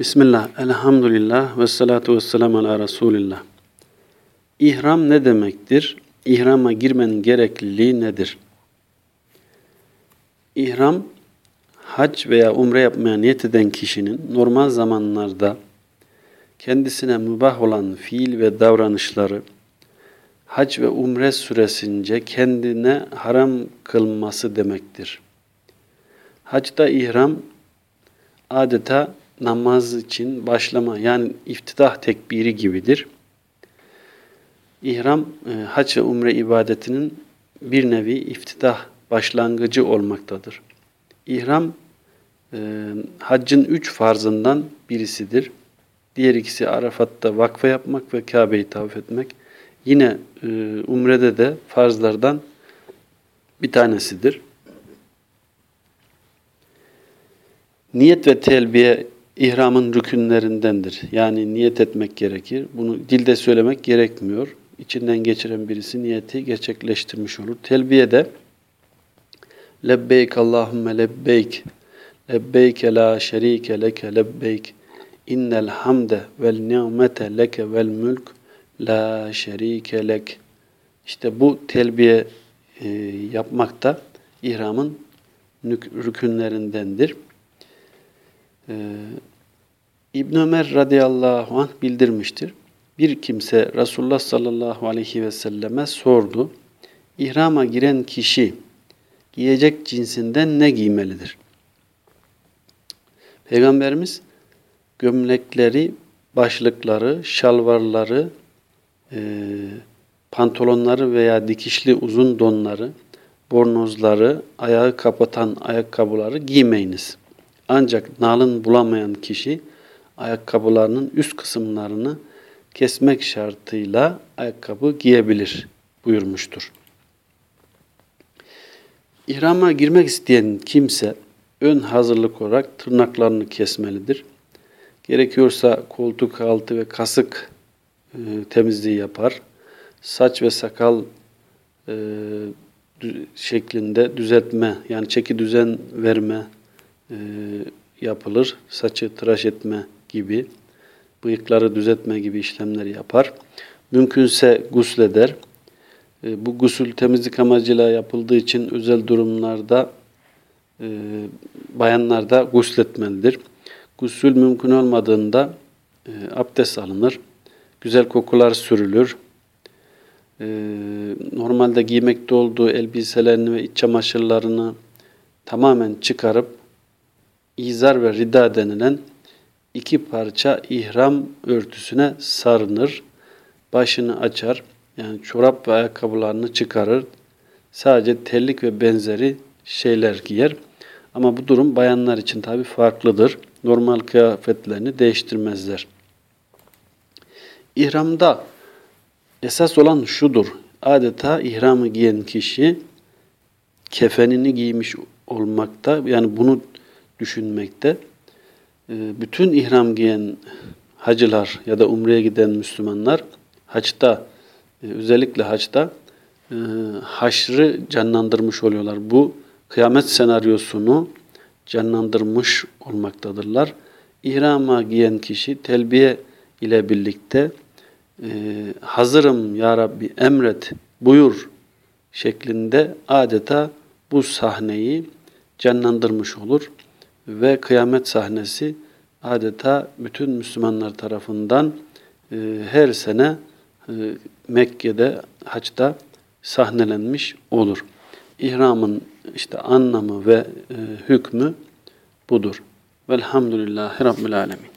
Bismillah, elhamdülillah ve salatu ve selamu ala Resulillah. İhram ne demektir? İhrama girmenin gerekliliği nedir? İhram, hac veya umre yapmaya niyet eden kişinin normal zamanlarda kendisine mübah olan fiil ve davranışları hac ve umre süresince kendine haram kılması demektir. Hacda ihram adeta namaz için başlama yani iftidah tekbiri gibidir. İhram e, hac ve umre ibadetinin bir nevi iftidah başlangıcı olmaktadır. İhram e, haccın üç farzından birisidir. Diğer ikisi Arafat'ta vakfe yapmak ve Kabe'yi tavaf etmek. Yine e, umrede de farzlardan bir tanesidir. Niyet ve telbiye ihramın rükünlerindendir. Yani niyet etmek gerekir. Bunu dilde söylemek gerekmiyor. İçinden geçiren birisi niyeti gerçekleştirmiş olur. Telbiye de Lebbeyk Allahümme lebbeyk Lebbeyke la şerike leke lebbeyk İnnel hamde vel ni'mete leke vel mülk la şerike lek İşte bu telbiye e, yapmak da ihramın rükünlerindendir. Ee, İbn Ömer radıyallahu anh bildirmiştir. Bir kimse Resulullah sallallahu aleyhi ve selleme sordu. İhrama giren kişi giyecek cinsinden ne giymelidir? Peygamberimiz gömlekleri, başlıkları, şalvarları, e, pantolonları veya dikişli uzun donları, bornozları, ayağı kapatan ayakkabıları giymeyiniz. Ancak nalın bulamayan kişi ayakkabılarının üst kısımlarını kesmek şartıyla ayakkabı giyebilir buyurmuştur. İhrama girmek isteyen kimse ön hazırlık olarak tırnaklarını kesmelidir. Gerekiyorsa koltuk altı ve kasık e, temizliği yapar. Saç ve sakal e, şeklinde düzeltme yani çeki düzen verme e, yapılır. Saçı tıraş etme gibi, bıyıkları düzeltme gibi işlemler yapar. Mümkünse gusleder. E, bu gusül temizlik amacıyla yapıldığı için özel durumlarda e, bayanlar da gusletmelidir. Gusül mümkün olmadığında e, abdest alınır. Güzel kokular sürülür. Normalde giymekte olduğu elbiselerini ve iç çamaşırlarını tamamen çıkarıp izar ve rida denilen iki parça ihram örtüsüne sarınır. Başını açar. Yani çorap ve ayakkabılarını çıkarır. Sadece terlik ve benzeri şeyler giyer. Ama bu durum bayanlar için tabi farklıdır. Normal kıyafetlerini değiştirmezler. İhramda esas olan şudur. Adeta ihramı giyen kişi kefenini giymiş olmakta. Yani bunu düşünmekte. Ee, bütün ihram giyen hacılar ya da umreye giden Müslümanlar haçta e, özellikle haçta e, haşrı canlandırmış oluyorlar. Bu kıyamet senaryosunu canlandırmış olmaktadırlar. İhrama giyen kişi telbiye ile birlikte e, hazırım ya Rabbi emret buyur şeklinde adeta bu sahneyi canlandırmış olur ve kıyamet sahnesi adeta bütün Müslümanlar tarafından e, her sene e, Mekke'de haçta sahnelenmiş olur. İhramın işte anlamı ve e, hükmü budur. Velhamdülillahi Rabbil Alemin.